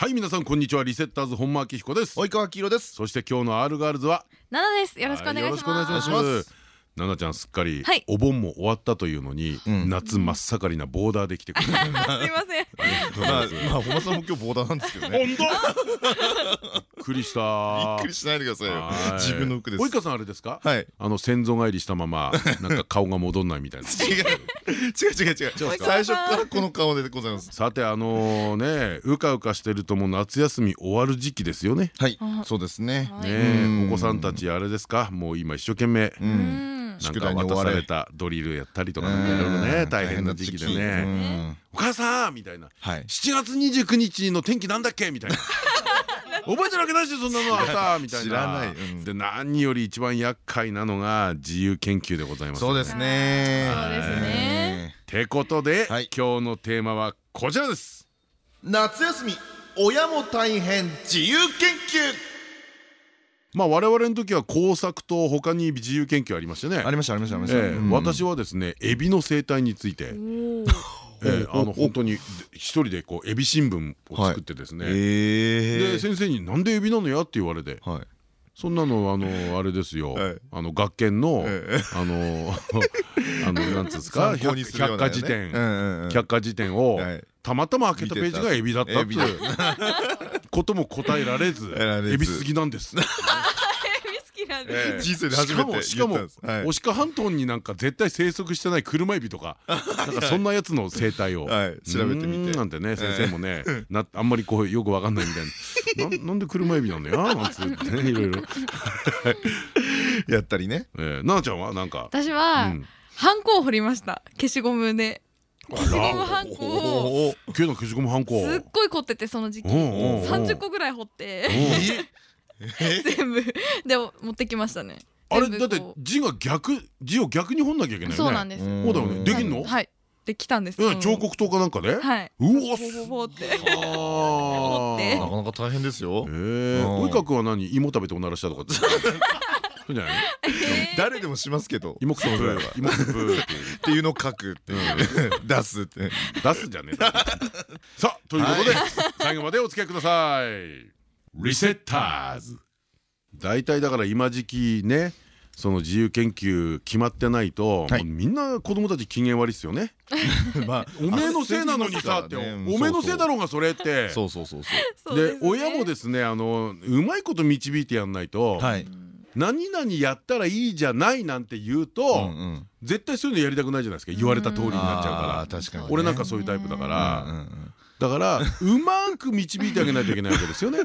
はい皆さんこんにちは。リセッターズ本間明彦です。及川黄色です。そして今日の R ガールズは？ナナです。よろしくお願いします。よろしくお願いします。奈々ちゃんすっかりはい。お盆も終わったというのにん。夏真っ盛りなボーダーで来てくれた すいません。まあまあ本間さんも今日ボーダーなんですけどね。本当？くりした。びっくりしないでくださいよ。はい。自分の服です。及川さんあれですか？はい。あの先祖返りしたまま なんか顔が戻んないみたいな。違う。違う違う違う。最初からこの顔でございます。さてあのねうかうかしてるともう夏休み終わる時期ですよね。はい。あそうですね。はい。ねうん。お子さんたちあれですか？もう今一生懸命。なん宿か渡されれたドリルやったりとかいろいろね大変な時期でうね。ん「お母さん!」みたいな。はい。7月29日の天気なんだっけ？みたいな覚えてるわけないしそんなのあったみたいな。知らない。うん。で何より一番厄介なのが自由研究でございます。そうですね。そうですね。てことではい。今日のテーマはこちらです。夏休み親も大変自由研まあ我々の時は工作と他に自由研究ありましてね。究ありましたありましたありました。私はですねエビの生態についてあのお本当に一人でこうエビ新聞を作ってですね。ええで先生に「なんでエビなのや?」って言われて。はい。そんなのあのあれですよ、はい。あの学研の、えあの あのなんつうんですか？百科事典、百科事典を、はい。たまたま開けたページがエビだったっていう。ことも答えられず られず。エビすぎなんです。人生で初めてしかも牡鹿半島になんか絶対生息してない車エビとか なんかそんなやつの生態を。はい。調べてみて。なんてね先生もね なあんまりこうよくわかんないみたいな。なんで車エビなんだよ なんつってねいろいろ。やったりね。えー奈々ちゃんはなんか？う私はん。ハンコを彫りました。消しゴムで。あ消しゴムハンコを。消しゴムハンコすっごい凝っててその時期。うんうんうん三十個ぐらい彫って。え？全部で持ってきましたね。あれだって字が逆字を逆に彫んなきゃいけないよね。そうなんです。うんそうだよね。できんの？はい。できたんです。うん。彫刻刀かなんかで？はい。うわほぼほぼって。あって。なかなか大変ですよ。ええうん。及川君は何？芋食べておならしたとかって。そうじゃない？誰でもしますけど。芋くそブー芋くそブーっていう。っていうのを書くって出すって。出すんじゃねえさあということで最後までお付き合いくださいリセッターズ。大体だから今時期ねその自由研究決まってないと、はい。みんな子供たち機嫌悪いっすよね。まあ おめえのせいなのにさって、おめえのせいだろうがそれって。そうそうそうそう。でね親もですねあのうまいこと導いてやんないと、はい。何々やったらいいじゃないなんて言うと、うんうん。絶対そういうのやりたくないじゃないですか。言われた通りになっちゃうから。俺なんかそういうタイプだから、だからうまく導いてあげないといけないわけですよね。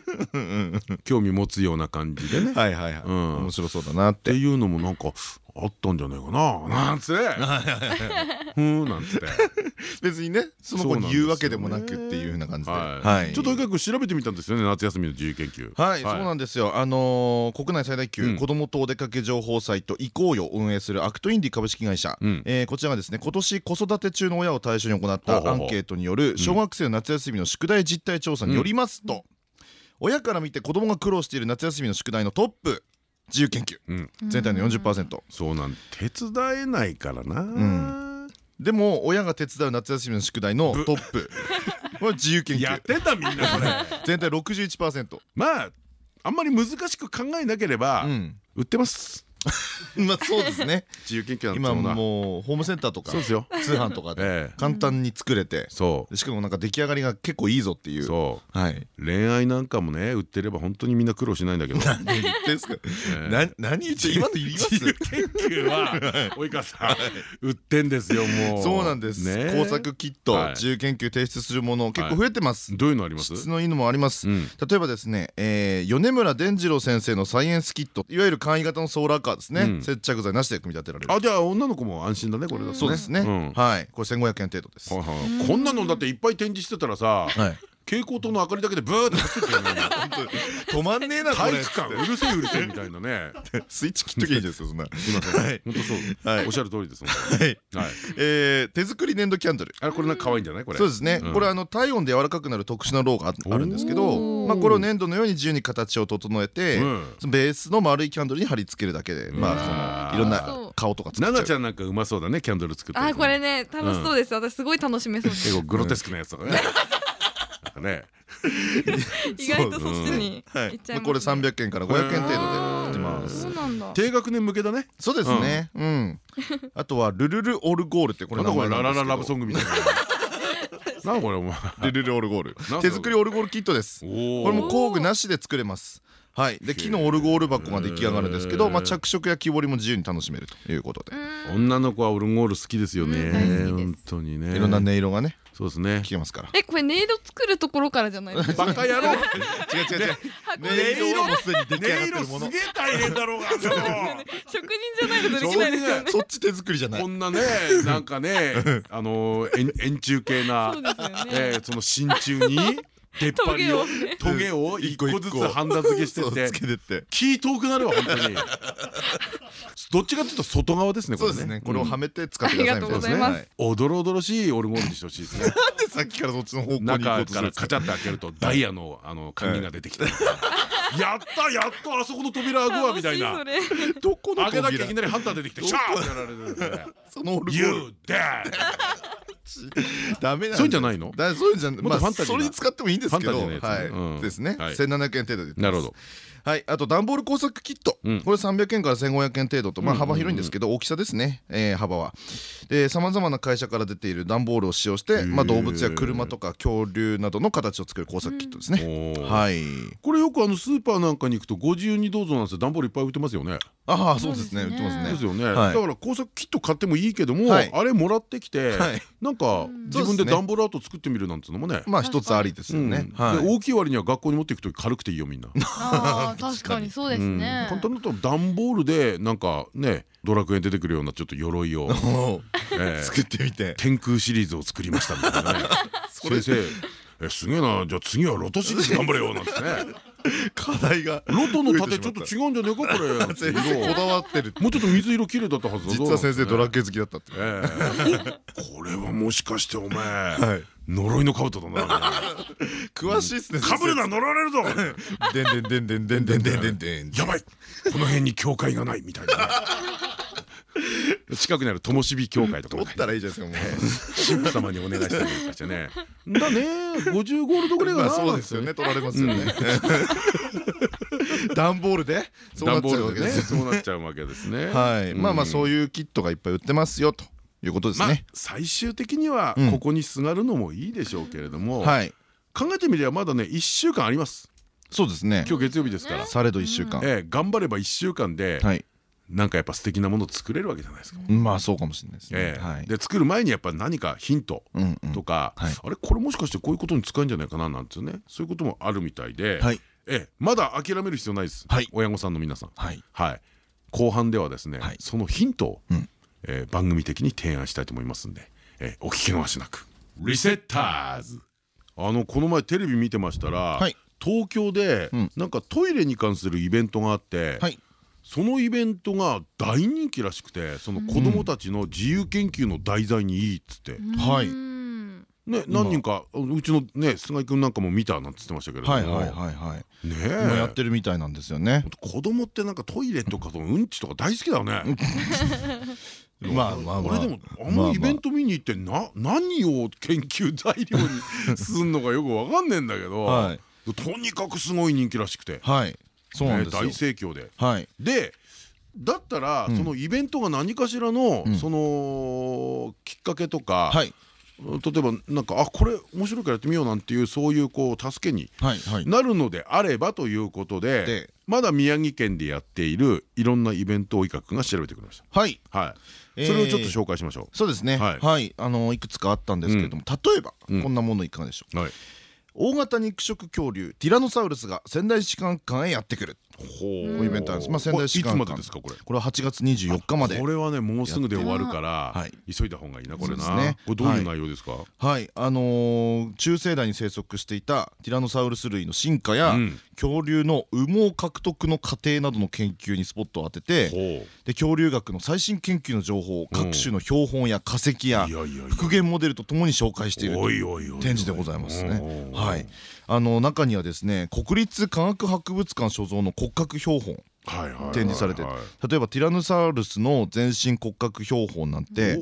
興味持つような感じでね。はいはいはい。うん。面白そうだなっってていうのもなんかあったんじゃないかな。なんつって。ふーんなんつって。別にねその子に言うわけでもなくっていうふうな感じで。はい。ちょっととにかく調べてみたんですよね夏休みの自由研究。はい、そうなんですよ。あのー国内最大級、うん。子どもとお出かけ情報サイト「行こうよ」を運営するアクトインディ株式会社、こちらがですね今年子育て中の親を対象に行ったアンケートによる小学生の夏休みの宿題実態調査によりますと、親から見て子どもが苦労している夏休みの宿題のトップ自由研究。うん。全体の40%そうなん手伝えないからな、ん。でも親が手伝う夏休みの宿題のトップ。これ自由研究。やってたみんなそれ。全体61%まああんまり難しく考えなければ、うん。売ってます まあそうですね。自由研究今もうホームセンターとかそうですよ。通販とかでええ。簡単に作れてしかもなんか出来上がりが結構いいぞっていう。恋愛なんかもね売ってれば本当にみんな苦労しないんだけど。何言ってんすか？何言って今の言います？自由研究は及川さん売ってんですよもう。そうなんです。ね。工作キットはい。自由研究提出するもの結構増えてます。どういうのあります？質のいいのもあります。うん。例えばですねえー米村伝次郎先生のサイエンスキットいわゆる簡易型のソーラーカーですうん。ね接着剤なしで組み立てられる。あじゃあ女の子も安心だねこれだとね。そうですね。うん。はい。これ1500円程度です。こんなのだっていっぱい展示してたらさはい蛍光灯の明かりだけでブーって走ってるよ。ね止まんねえなこれ。体育館。うるせえうるせえみたいなね。スイッチ切っときゃいいんですよそんな。すいませんはい本当そう。はい。おっしゃる通りですはい。手作り粘土キャンドル。あれこれなんか可愛いんじゃない？これ。そうですね、うん。これあの体温で柔らかくなる特殊なろうがああるんですけど、まあ、これを粘土のように自由に形を整えて、ベースの丸いキャンドルに貼り付けるだけで、まあそのいろんな顔とか作っちゃう。奈々ちゃんなんかうまそうだねキャンドル作ってるあこれね楽しそうです。私すごい楽しめそうです。結構グロテスクなやつとかねなんかね。意外とそっちにはい。行っちゃいますこれ300円から500円程度で売ってまそすうなんだ。低学年向けだね。そうですね。うん。あとはルルルオルゴールってこれなんだこれララララブンソングみたいな。なんだこれお前。ルルルオルゴール。手作りオルゴールキットです。おこれもお工具なしで作れます。はい。で木のオルゴール箱が出来上がるんですけど、まあ、着色や木彫りも自由に楽しめるということで。女の子はオルゴール好きですよね。本当にね。いろんな音色がねそうですね。聞けますから。えこれ音色作るところからじゃないですか？バカ野郎。違う違う違う。音色はもうすでに出来上がってるもの。げえ大変だろうが職人じゃないとできないですよね。そっち手作りじゃない。こんなねなんかねあの円円柱形なえーその真鍮に出っ張りをトゲを一個ずつハンダ付けしてって。つけてって。気遠くなるわ本当に。どっちかっていうと外側ですねこれそうですね。これをはめて使ってくださいみたいな。ありがとうございます。はい。おどろおどろしいオルゴールにしてほしいですね。なんでさっきからそっちの方向に行こ中うとするんですかからカチャって開けるとダイヤのあの鍵が出てきたりとかやったやっとあそこの扉開くわみたいな。楽しそれどこの開けなきゃい扉きなりハンター出てきてシャーってやられるんで。そのオルゴール。You dead ダメなそういうんじゃないの？だそういうんじゃそれに使ってもいいんですけどですねはい。1700円程度でなるほどはいあと段ボール工作キット。うん。これ300円から1500円程度と。まあ幅広いんですけど大きさですね。えー幅は。さまざまな会社から出ている段ボールを使用してまあ動物や車とか恐竜などの形を作る工作キットですね。おー。はい。これよくあのスーパーなんかに行くとご自由にどうぞなんて段ボールいっぱい売ってますよね。ああそうですね。売ってますね。ですよね。はい。だから工作キット買ってもいいけども、はい。あれもらってきて、はい。なんか自分で段ボールアート作ってみるなんていうのもね。まあ一つありですよね。うん。はい。で大きい割には学校に持っていくと軽くていいよみんな。確かにそうですうん。ね簡単だと段ボールでなんかねドラクエに出てくるようなちょっと鎧を、作っ てみて。天空シリーズを作りましたみたいなね。先生えすげえな。じゃあ次はロトシリーズ頑張れよ。なんてね。課題がロトの盾ちょっと違うんじゃねえかこれ。先生こだわってるもうちょっと水色綺麗だったはず実は先生ドラククエ好きだったって。ええ。これはもしかしてお前、はい。呪いの兜だな。詳しいっすねかぶるな呪われるぞ。でんでんでんでんでんでんでんでん。でんやばい。この辺に教会がないみたいなね 近くにある灯火教会とか取ったらいいじゃないですかも 神父様にお願いしたりとかしてね。だね。50ゴールドぐらいうかなまあそうですよね。取られますよね。段ボールで？そうなっちゃうわけですそうなっちゃうわけですね。はい。まあまあそうういうキットがいっぱい売ってますよということですまあね最終的にはうん。ここにすがるのもいいでしょうけれども。はい。考えてみればまだね1週間あります。そうですね。今日月曜日ですから。されど1週間。ええ頑張れば1週間ではいなんかやっぱ素敵なもの作れるわけじゃないですか。まあそうかもしれないですね。で作る前にやっぱ何かヒントとか、はい。あれこれもしかしてこういうことに使うんじゃないかななんてねそういうこともあるみたいで、はい。ええ。まだ諦める必要ないです、はい。親御さんの皆さん。はい。はい、後半ではですね、はい。そのヒントを、うん。えー番組的に提案したいと思いますんで、えーお聞き逃しなく。リセッターズ。あのこの前テレビ見てましたら、はい。東京で、うん。なんかトイレに関するイベントがあって、はいそのイベントが大人気らしくてその子供たちの自由研究の題材にいいっつって、はい。うんね、何人かうちのね菅井君なんかも見たなんて言ってましたけれども、はいはいはいはい。ね今やっえてるみたいなんですよね。子供ってなんかトイレとかそのうんちとか大好きだよね。まあまあまあ。俺でもあのイベント見に行ってな何を研究材料にすんのかよくわかんねえんだけど、はい。とにかくすごい人気らしくて、はいそうなんです大盛況で。はい。でだったら、うん。そのイベントが何かしらの、うん。そのきっかけとか、はい。例えばなんかあこれ面白いからやってみようなんていうそういうこう助けにはいはい。なるのであればということででまだ宮城県でやっているいろんなイベントを伊賀君が調べてくれましはい。た。はい、えーそれをちょっと紹介しましょそうですね。はい。はい。あのいくつかあったんですけれども例えばうん。こんなものいかがでしょうう。はい、大型肉食恐竜ティラノサウルスが仙台市館館へやってくる。イベントなんです。まあ仙台市いつまでですかこれ？これは8月24日まで。これはねもうすぐで終わるからはい。急いだ方がいいなこれな。これどういう内容ですか？はい。あのー中生代に生息していたティラノサウルス類の進化や、うん。恐竜の羽毛獲得の過程などの研究にスポットを当ててほで恐竜学の最新研究の情報を各種の標本や化石や復元モデルとともに紹介している展示でございますね。はい、あの中にはですね国立科学博物館所蔵の骨格標本。展示されてる例えばティラノサウルスの全身骨格標本なんて、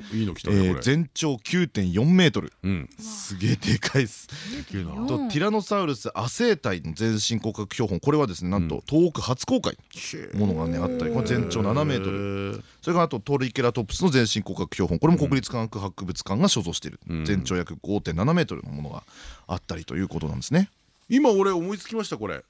全長9.4メートル。うん。すげえでかいっす。ティラノサウルス亜生体の全身骨格標本。これはですねなんと東北初公開。ものがねあったりこれ全長7メートル。ルそれからあとトリケラトプスの全身骨格標本。これも国立科学博物館が所蔵している。うん。全長約5.7メートルのものがあったりということなんですね。今俺思いつきましたこれ。はい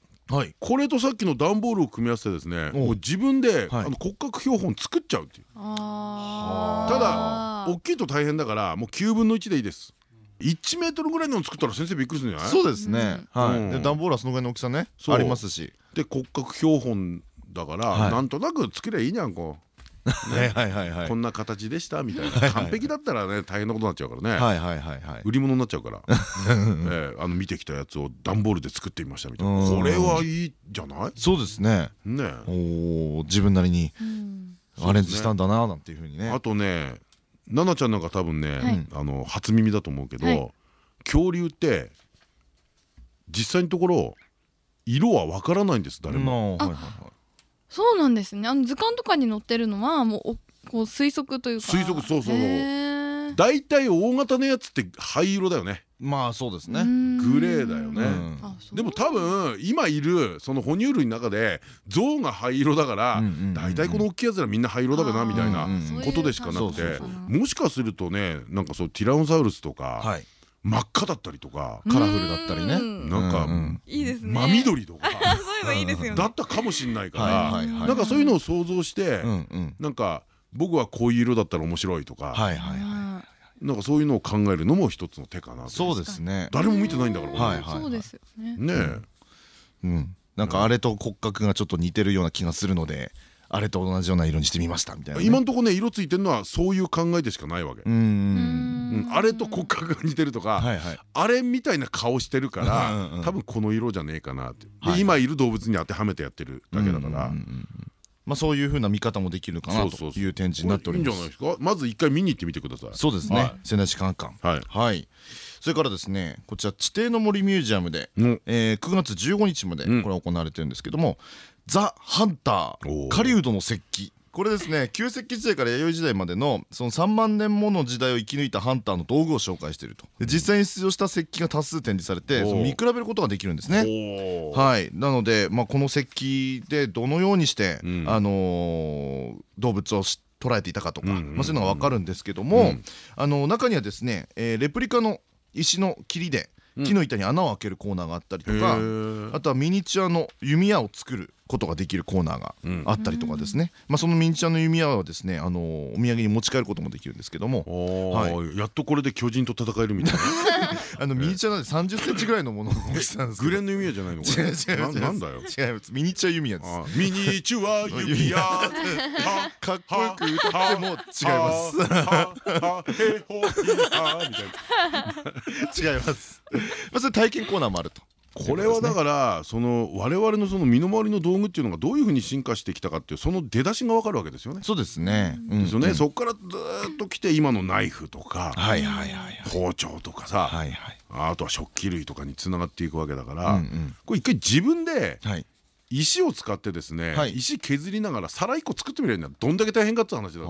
これとさっきの段ボールを組み合わせてですねおもう自分であはい。の骨格標本作っちゃうっていう。ただ大きいと大変だからもう9分の1でいいです。1メートルぐらいの作ったら先生びっくりするんじゃない？そうですね。はうん。い。で段ボールはそのぐらいの大きさねそう。ありますし。で骨格標本だから、はい。なんとなく作りゃいいじゃんこはいはいはいはう、い。こんな形でしたみたいな。完璧だったらね大変なことになっちゃうからね、はいはいはいはい。売り物になっちゃうから、ええあの見てきたやつを段ボールで作ってみましたみたいな。うん。これはいいじゃない？そうですね。ねおお自分なりにうん。アレンジしたんだななんていうふうにね。あとね奈々ちゃんなんか多分ね、はい。あの初耳だと思うけど、はい。恐竜って実際のところ色はわからないんです誰も。そうなんですね。あの図鑑とかに載ってるのはもうおこう推測というか。推測そうそうそう。へー。だいたい大型のやつって灰色だよね。まあそうですね。うん。グレーだよね。でも多分今いるその哺乳類の中で象が灰色だから大体この大きいやつらみんな灰色だべなみたいなことでしかなくて。もしかするとねなんかそうティラノサウルスとかはい。真っ赤だったりとかカラフルだったりね。うん。なんか真緑とか。だったかもしんないかはいらなんかそういうのを想像して。なんか僕はこういう色だったら面白いとかなんかそういうのを考えるのも一つの手かなとそうですね。ー誰も見てないんだからそうですよね。ねえ。うん。なんかあれと骨格がちょっと似てるような気がするので、あれと同じような色にしてみましたみたいなね。今んとこね色ついてるのはそういう考えでしかないわけ。あれと骨格が似てるとかはいはい。あれみたいな顔してるからうん多分この色じゃねえかなって。今いる動物に当てはめてやってるだけだから。まあそういう風な見方もできるかなという展示になっております。いいんじゃないですか？まず一回見に行ってみてください。そうですね。はい。仙台市科学館はい。はい。それからですねこちら地底の森ミュージアムでうん。えー9月15日までうん。これは行われてるんですけどもザ・ハンタおー。ー狩人の石器。これですね旧石器時代から弥生時代までのその3万年もの時代を生き抜いたハンターの道具を紹介していると。で実際に出場した石器が多数展示されて見比べることができるんですね。はい、なので、まあ、この石器でどのようにして、うん。あのー動物をし捉えていたかとか、まあ、そういうのが分かるんですけども、うん。あの中にはですね、えーレプリカの石の切りでうん。木の板に穴を開けるコーナーがあったりとへか、ー。あとはミニチュアの弓矢を作ることができるコーナーがうん。あったりとかですね、まあ、そのミニチュアの弓矢はですね、あのーお土産に持ち帰ることもできるんですけども。おーやっとこれで巨人と戦えるみたいな。あのミニチュアなんで3 0ンチぐらいのものの大きさなんですグレンの弓矢じゃないの？これ。違う違う違う。ななんだよ。違いますミニチュア弓矢です。あミニチュア弓矢。はかっこよく歌っても違います。違います。まあそれ体験コーナーもあると。これはだからその我々のその身の回りの道具っていうのがどういうふうに進化してきたかっていうその出だしがわかるわけですよね。そうですね。ですよね。うんそこからずーっと来て今のナイフとか。包丁とかさ。あとは食器類とかにつながっていくわけだから、これ一回自分ではい。石を使ってですね、はい石削りながら皿一個作ってみるにはどんだけ大変かって話だ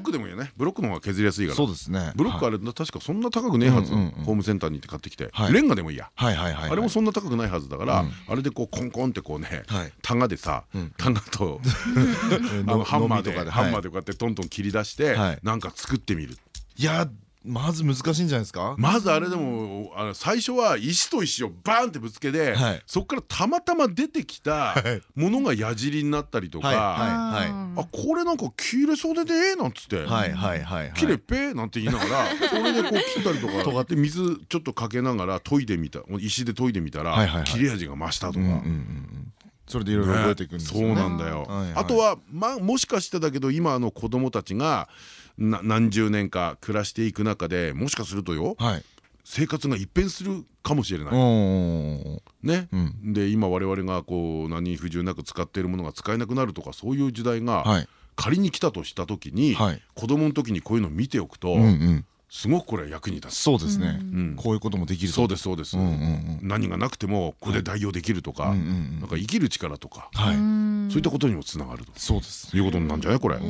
ックでもいいよね。ブロックの方が削りやすいから。そうですね。ブロックあれ確かそんな高くねえはず。ホームセンターに行って買ってきて。はい。レンガでもいいや。あれもそんな高くないはずだからうん。あれでこうコンコンってこうねはい。タガでさうん。タガと ハンマーでハンマーはいでこうやってトントン切り出してはい。なんか作ってみる。いやまず難しいんじゃないですか？まずあれでもあの最初は石と石をバーンってぶつけて、はい。そこからたまたま出てきたものが矢尻になったりとか、はい。ああこれなんか切れそうでねえなんつって。切れっぺ？なんて言いながら それでこう切ったりとかで水ちょっとかけながら研いでみた石で研いでみたら切れ味が増したとか。うんうんうんうん。それでいろいろ覚えていくんですそうよねなんだよ。はいはい。あとはまあもしかしてだけど今の子供たちがな何十年か暮らしていく中でもしかするとよはい。生活が一変するかもしれない。うんね。うん。で今我々がこう何不自由なく使っているものが使えなくなるとかそういう時代がはい。仮に来たとした時にはい。子供の時にこういうのを見ておくとうんうんすごくこれは役に立つ。そうですね。うん。こういうこともできるそうですそうです。何がなくてもここで代用できるとかなんか生きる力とかはい。そういったことにもつながると。そうです。いうことなんじゃない？これ。お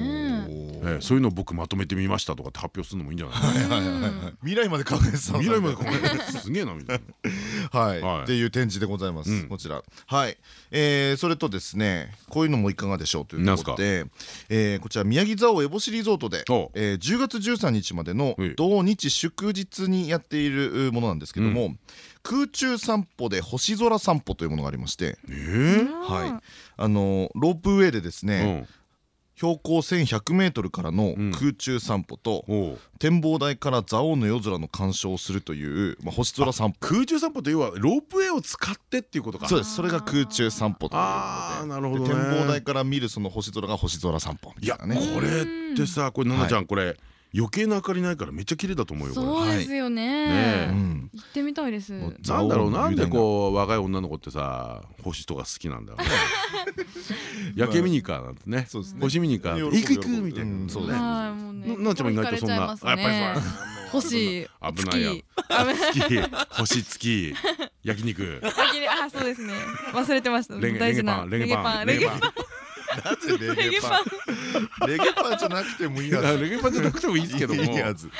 えそういうのを僕まとめてみましたとかって発表するのもいいんじゃない？はいはいはいはい未来まで考えてた未来まで考えてすげえなみたいな。はい、はい。っていう展示でございます、うん。こちら。はい、えー、それとですねこういうのもいかがでしょうというところで、えーこちら宮城蔵王烏帽子リゾートでお、えー、10月13日までのはい。同日祝日にやっているものなんですけども、空中散歩で星空散歩というものがありまして、ええはい、あのロープウェイでですうね、ん標高 1100m からのうん。空中散歩と、おう。展望台から蔵王の夜空の鑑賞をするという、まあ、星空散歩。空中散歩って要はロープウェイを使ってっていうことか。そうです。それが空中散歩というああことで。なるほどね。で展望台から見るその星空が星空散歩いやみたいなね。これってさこれ奈々ちゃんこれ余計な明かりないからめっちゃ綺麗だと思うよこれ。そうですよね。行ってみたいです。なんだろうなんでこう若い女の子ってさ星とか好きなんだろうね。夜景見に行かなんてね。そうですね。星見に行か行く行くみたいな。うんそう。ねはいもうねなちゃんも意外とそんなやっぱり 星危ないよ月月星月焼肉。あそうですね。忘れてました。レンゲ大事な。レンゲパン。レンゲパンなぜレゲパンレゲパン。じゃなくてもいいはず。レゲパンじゃなくてもいいですけども。いいはず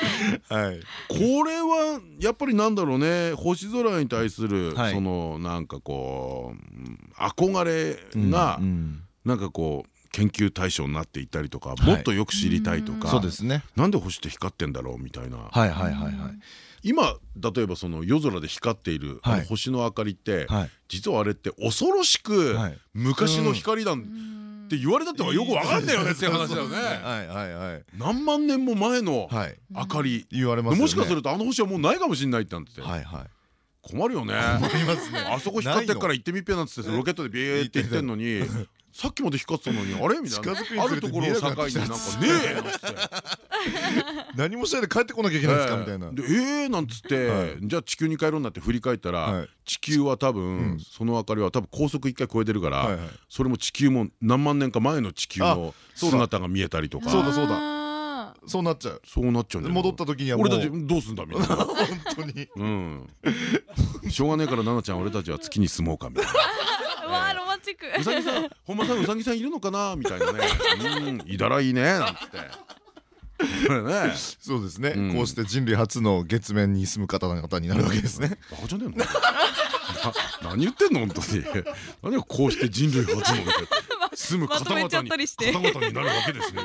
はい。これはやっぱりなんだろうね。星空に対するはい。そのなんかこううん憧れがうんなんかこう研究対象になっていったりとかい。もっとよく知りたいとか。そうですね。なんで星って光ってんだろうみたいな。はいはいはいはい。今例えばその夜空で光っているはい。星の明かりってはい。実はあれって恐ろしくはい。昔の光なんって言われたってはよくわかんないよね っていう話だよね。はいはいはい。何万年も前のはい。明かり。言われますもしかするとあの星はもうないかもしれないってなって。てはいはい。困るよね。ありますね。あそこ光ってっから行ってみっぺなんつってロケットでビーって行ってんのにさっきまで光ってたのにあれ？みたいな。あるところを境になんかねえ 何もしないで帰ってこなきゃいけないんですか？みたいな。でえー？なんつってじゃあ地球に帰ろうになって振り返ったはい。ら地球は多分その明かりは多分高速一回超えてるからはいはい。それも地球も何万年か前の地球のそうだ姿が見えたりとか。そうだ。そうだだ。そうなっちゃう。そうなっちゃうんだよ。戻った時にはもう。俺たちどうすんだみたいな。本当に。うん。しょうがねえから奈々ちゃん俺たちは月に住もうかみたいな。うわロマンチック。うさぎさん、本間さん、うさぎさんいるのかな？みたいなね。うん、いたらいいね、なんつって。これね。そうですね、うんこうして人類初の月面に住む方々になるわけですね。バカじゃねえの？な何言ってんの、本当に。何がこうして人類初の。住む方まとめちゃ々に、ったりして方々になるわけですね。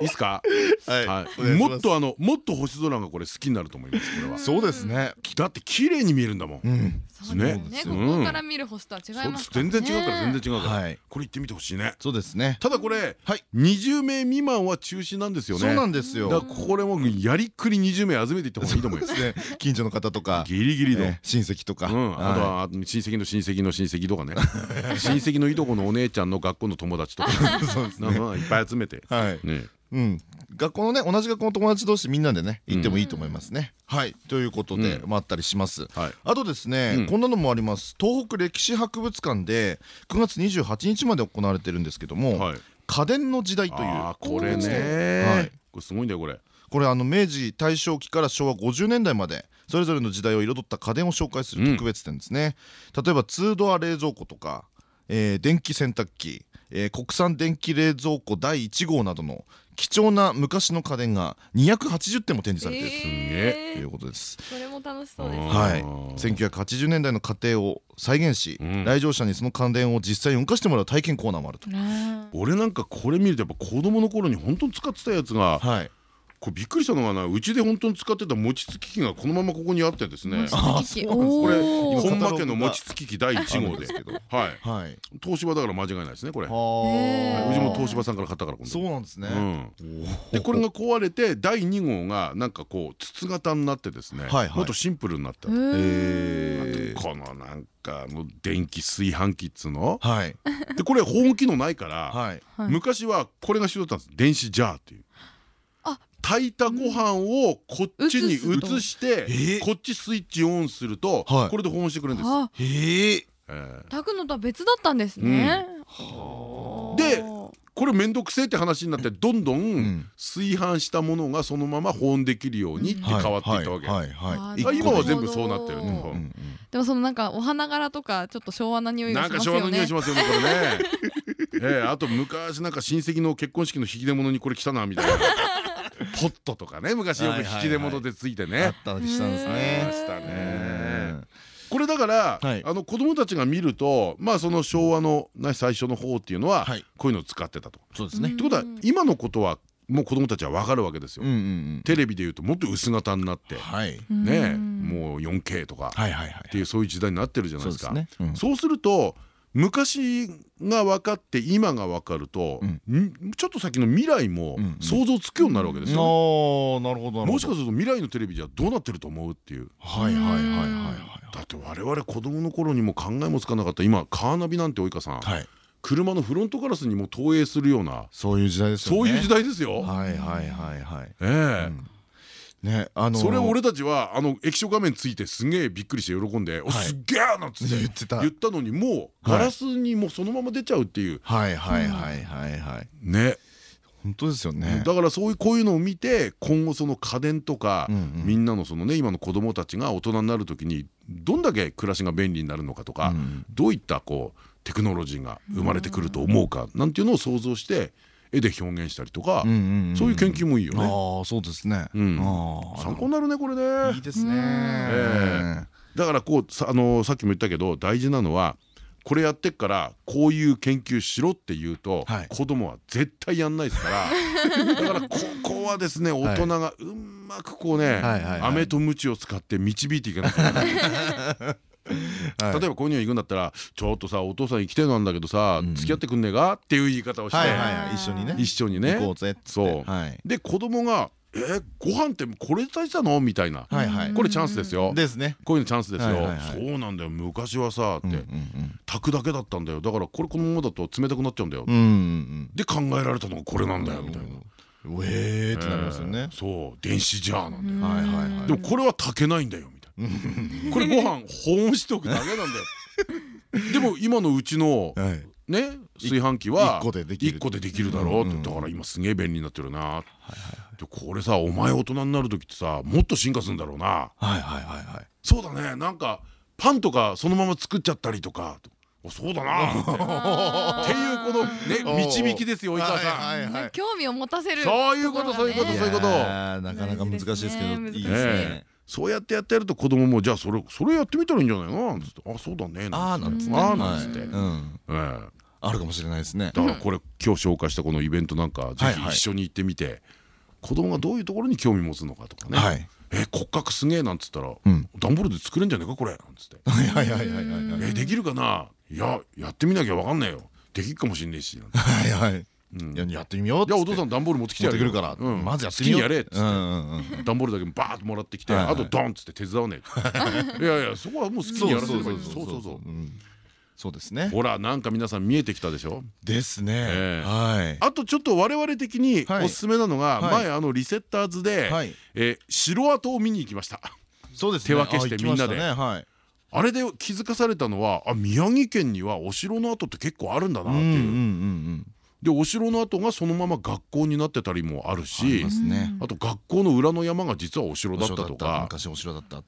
いいっすか？はいもっとあの、もっと星空がこれ好きになると思います。これは。そうですね。だって綺麗に見えるんだもん。うん。そうですねねここから見る星とは違います全然違うから、全然違うから。はいこれ行ってみてほしいね。そうですね。ただこれ、はい20名未満は中止なんですよね。そうなんですよ。だからこれもやりっくり20名集めていった方がいいと思います。ね近所の方とか、ギリギリの。ね親戚とか。うん、あとは親戚の親戚の親戚とかね親戚のいとこのお姉ちゃんの学校の友達とかいっぱい集めてはい。ねうん。学校のね同じ学校の友達同士みんなでね行ってもいいと思いますね。はい。ということでうまああったりします。はいあとですね、うんこんなのもあります。東北歴史博物館で9月28日まで行われてるんですけども、はい。家電の時代という。これはい。ねこれすごいんだよこれ。これあの明治大正期から昭和50年代までそれぞれの時代を彩った家電を紹介する特別展ですね、例えば2ドア冷蔵庫とか、えー電気洗濯機、えー国産電気冷蔵庫第1号などの貴重な昔の家電が280点も展示されている。すんげえ。ーということです。それも楽しそうですあーはい、1980年代の家庭を再現し、うん。来場者にその家電を実際に動かしてもらう体験コーナーもあると。ね俺なんかこれ見るとやっぱ子供の頃に本当に使ってたやつがはい、これびっくりしたのがなうちで本当に使ってた餅つき機がこのままここにあってですね。餅つき機あそうなんですねおー本間家の餅つき機第1号ではい。はい東芝だから間違いないですねこれ。うはあちも東芝さんから買ったからそうなんですね。うん。でこれが壊れて第2号がなんかこう筒型になってですね。はいはい。もっとシンプルになったへー。えこのなんかあの電気炊飯器っつうの？はい。でこれ保温機能ないからはい。はい。昔はこれが必要だったんです。電子ジャーっていう。あ炊いたご飯をこっちに移してえー。こっちスイッチオンするとはい。これで保温してくれるんです。あ。へええー。炊くのとは別だったんですね。でこれ面倒くせえって話になってどんどんん。炊飯したものがそのまま保温できるようにって変わっていったわけ。はい。はい。今は全部そうなってるでもそのなんかお花柄とかちょっと昭和な匂いがなんかしますよね。昭和の匂いし。ますよねこれね。ええあと昔なんか親戚の結婚式の引き出物にこれ来たなみたいなポットとかね昔よく引き出物でついてあねったりしたんですありねましたうねん。これだから、はい。あの子供たちが見るとまあその昭和の、ね、最初の方っていうのは、はい。こういうのを使ってたと。そうですね。ってことは今のことはもう子供たちは分かるわけですよ。テレビでいうともっと薄型になって。はい。うん。ねもう 4K とか。はいはいはいっていうそういう時代になってるじゃないですか。そうすると昔が分かって今が分かると、ん。ちょっと先の未来も想像つくようになるわけですよ。なるほどもしかすると未来のテレビじゃどうなってると思うっていう。はいはいはいはいはいだって我々子供の頃にも考えもつかなかった。今カーナビなんて及川さん、はい。車のフロントガラスにも投影するようなそういう時代ですよね。そういう時代ですよ。はいはいはいはい。ええねあのー。それを俺たちはあの液晶画面ついてすげえびっくりして喜んで「おすっげえ!」なんつって。言ってた。言ったのにもうガラスにもうそのまま出ちゃうっていう。はいはいはいはいはい。ね。本当ですよね。だからそういうこういうのを見て今後その家電とかみんなのそのね今の子供たちが大人になる時にどんだけ暮らしが便利になるのかとかうん。どういったこうテクノロジーが生まれてくると思うかなんていうのを想像して絵で表現したりとかそういう研究もいいよね。ああそうですね。参考になるねこれね。いいですね。えだからこうさあのさっきも言ったけど大事なのはこれやってっからこういう研究しろって言うと、はい。子供は絶対やんないですから。だからここはですね大人がうまくこうね飴と鞭を使って導いていかなきゃいけない。はい。例えばこういうの行くんだったら「ちょっとさお父さん行きてえなんだけどさうん。付き合ってくんねえか?」っていう言い方をして。一緒にね。一緒にね。行こうぜっつって。そう。はい。で子供が「えご飯ってこれ炊いてたの?」みたいな。これチャンスですよ。ですね。こういうのチャンスですよ、そうなんだよ。昔はさって、炊くだけだったんだよ。だからこれこのままだと冷たくなっちゃうんだよ、で考えられたのがこれなんだよ。みたいな、えーってなりますよえねー。そう。電子ジャーなんだよ、でもこれは炊けないんだよ。みたいな、これご飯保温しておくだけなんだよ。でも今のうちのはい。ね炊飯器は一個でできる。一個でできるだろうってだから今すげえ便利になってるな。でこれさお前大人になる時ってさもっと進化するんだろうな。はいはいはいはい。そうだね。なんかパンとかそのまま作っちゃったりとか。おそうだな。っていうこのね導きですよ及川さん。興味を持たせるそういうことそういうことねそういうこと。なかなか難しいですけどいいですねそうやってやってやると子供もじゃあそれそれやってみたらいいんじゃないの？なんつって。あそうだね。ああなんつって。ああなんあるかもしれないですね。だからこれ今日紹介したこのイベントなんかぜひ一緒に行ってみて子供がどういうところに興味持つのかとかね。はい。え骨格すげえなんつったらうん。段ボールで作れんじゃねえかこれ。なんつって。はいはいはいはいはいはい。えできるかな？いややってみなきゃわかんないよ。できるかもしんねえし。はいはいいややってみようって。お父さん段ボール持ってきて持ってやるよくるから。うん。まずやってみよう。好きにやれっつって。段ボールだけバーッともらってきてあとドンっつって手伝わねえ いやいやそこはもう好きにやらせればいいそうそうそうう。ん。そうですね。ほらなんか皆さん見えてきたでしょ？ですね。ええ。はい。あとちょっと我々的にはい。おすすめなのがはい。前あのリセッターズで城跡を見に行きました。そうですね。手分けしてみんなで。ね。はい。あれで気づかされたのはあ宮城県にはお城の跡って結構あるんだなっていう。うんうんうんうんでお城の跡がそのまま学校になってたりもあるしあと学校の裏の山が実はお城だったとか昔お城だった。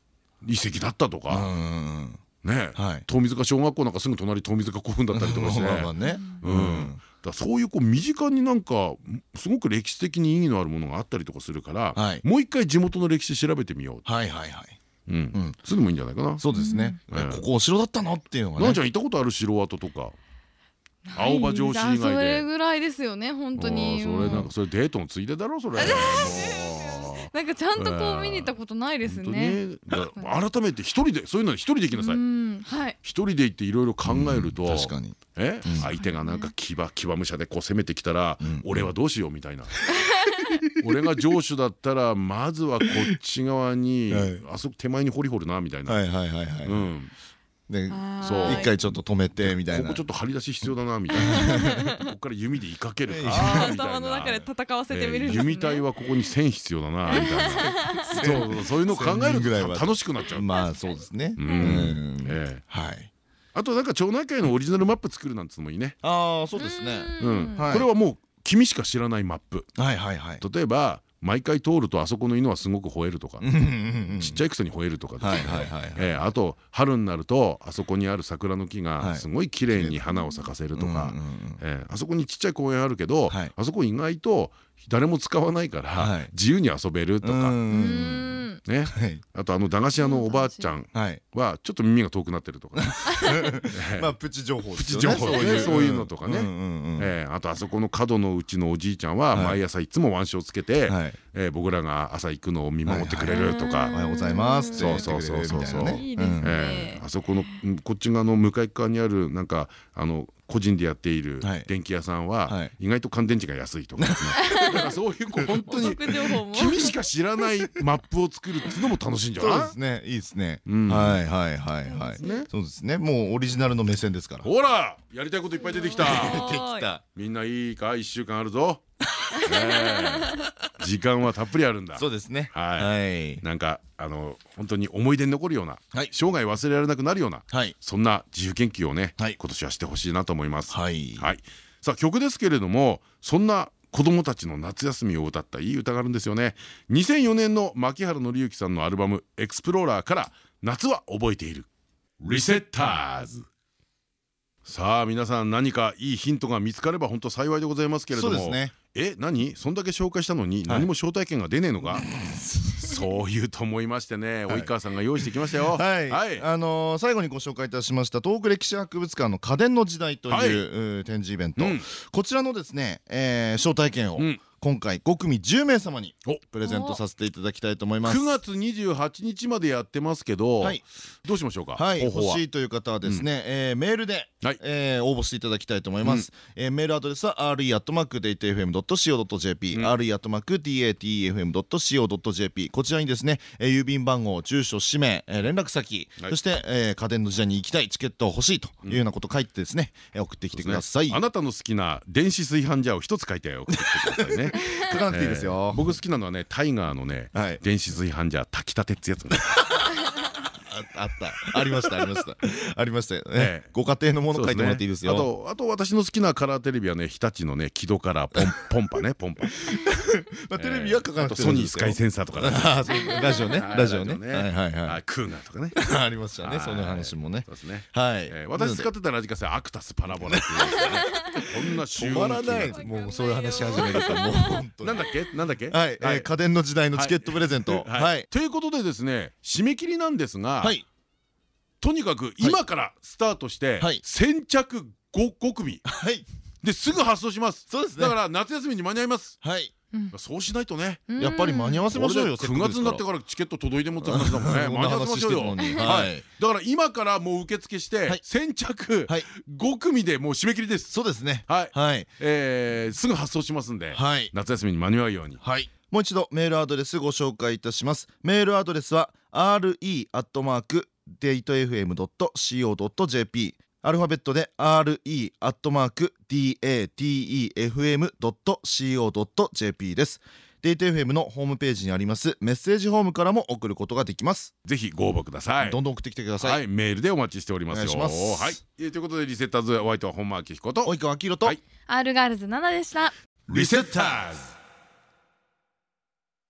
遺跡だったとかうんうんうん。ね。はい。遠水塚小学校なんかすぐ隣遠水塚古墳だったりとかして。ね。うん。だそういうこう身近になんかすごく歴史的に意義のあるものがあったりとかするから、はい。もう一回地元の歴史調べてみよはいはいはい。う、うん。そういうのもいいんじゃないかな。そうですね。うん。ここお城だったの？っていうのがね。ちゃん行ったことある城跡とか？青葉城址以あそ外で。れぐらいですよね本当に。それなんかそれデートのついでだろそれ。なんかちゃんとこう見に行ったことないです本当ね。改めて一人でそういうのは一人で行きなさういん。はい。一人で行っていろいろ考えると確かに。え？相手がなんか騎馬騎馬武者でこう攻めてきたら俺はどうしようみたいな。俺が上手だったらまずはこっち側にはい。あそこ手前に掘り掘るなみたいな。はいはいはいはい。うんで一回ちょっと止めてみたいな。ここちょっと張り出し必要だなみたいな。ここから弓で追いかけるか みたいな。頭の中で戦わせてみる。弓体はここに線必要だなみたいな。そうそうそういうのを考えるぐらいは。と楽しくなっちゃう。まあそうですね。うん。はい。あとなんか町内会のオリジナルマップ作るなんつうのもいいね。ああそうですね。うん。はい。これはもう君しか知らないマップ。はいはいはい。例えば毎回通るとあそこの犬はすごく吠えるとかちっちゃいくせに吠えるとかあと春になるとあそこにある桜の木はい。がすごい綺麗に花を咲かせるとかあそこにちっちゃい公園あるけどはい。あそこ意外と誰も使わないかはい。ら自由に遊べるとか。ね。はい。あとあの駄菓子屋のおばあちゃんはちょっと耳が遠くなってるとかね。まあプチ情報プチ情報ね。そういう。のとかね。あとあそこの角のうちのおじいちゃんははい。毎朝いつも腕章つけて僕らが朝行くのを見守ってくれるとか。はいおはようございますってそうそうそうそうそう。ねいいですね。えーあそこのうんこっち側の向かい側にあるなんかあの個人でやっているはい。電気屋さんははい。意外と乾電池が安いとかですね。だからそういうこう本当おに。君しか知らないマップを作るっていうのも楽しいんじゃそうないですね。いいですね。うん。はいはいはいはい。ね。そうですね。もうオリジナルの目線ですから。ほらやりたいこといっぱい出てきた。出できた。みんないいか？1週間あるぞ時間はたっぷりあるんだ。そうですね。はい。はい。なんかあの本当に思い出に残るようなはい。生涯忘れられなくなるようなはい。そんな自由研究をねはい。今年はしてほしいなと思います。はい。はい、さあ曲ですけれどもそんな子供たちの夏休みを歌ったいい歌があるんですよね。2004年の牧原紀之さんのアルバム「エクスプローラー」から「夏は覚えている」リセッターズさあ皆さん何かいいヒントが見つかれば本当幸いでございますけれども。そうですねえ何？そんだけ紹介したのに何も招待券が出ねえのか、そういうと思いましてね及川さんが用意してきましたよ。はい、はい。あのー最後にご紹介いたしました東北歴史博物館の家電の時代という、展示イベント、うん。こちらのですね、えー招待券をうん今回5組10名様にお。プレゼントさせていただきたいと思います。9月28日までやってますけど、はい。どうしましょうか、はい、欲しいという方はですね、えーメールで、はい。えー応募していただきたいと思います、えーメールアドレスは re.datafm.co.jp、うん。re.datafm.co.jp こちらにですね、えー郵便番号住所氏名、えー連絡先、はい。そして、えー家電の時代に行きたいチケットを欲しいというようなことを書いてですね、えー送ってきてください、あなたの好きな電子炊飯ジャーを一つ書いて送ってきてくださいね書かなくていいですよ、えー僕好きなのはねタイガーのね、はい。電子炊飯ジャー炊きたてってやつああった。ありましたありました。ありましたよ。ね、ええ。ご家庭のもの書いてもらっていいですよ。あとあと私の好きなカラーテレビはね日立のね木戸カラーポン ポンパねポンパ。まあ、テレビは書かなくてソニースカイセンサーとかね。ラジオね。はいラジオね。ね。はいはいはい。あクーガーとかね。ありましたね。はいその話もね。そうですね。はい。えー私使ってたラジカセはアクタスパラボラっていうこんな止まらない集もうそういう話始めるともう本当に。なんだっけ？なんだっけ？はい。えー家電の時代のチケットプレゼント。はい。はい。ということでですね締め切りなんですがはい。とにかく今からスタートしてはい。先着 5, 5組。はい。ですぐ発送します。そうですね。だから夏休みに間に合います。はい。そうしないとね。やっぱり間に合わせましょうよ9月になってからチケット届いてもって話だもんね。間なに合わせましょうよ。ははい。い。だから今からもう受付してはい。先着はい5組でもう締め切りです。そうですね。はい。はい。えーすぐ発送しますんではい。夏休みに間に合うように。はいもう一度メールアドレスご紹介いたします。メールアドレスは re.datefm.co.jp アルファベットで re.datefm.co.jp です。データ FM のホームページにあります。メッセージホームからも送ることができます。ぜひご応募ください。どんどん送ってきてください。はいメールでお待ちしておりますよ。お願いします。はい。えーということでリセッターズお相手は本間明彦と。及川明宏と。はい。R ガールズ7でした。リセッターズ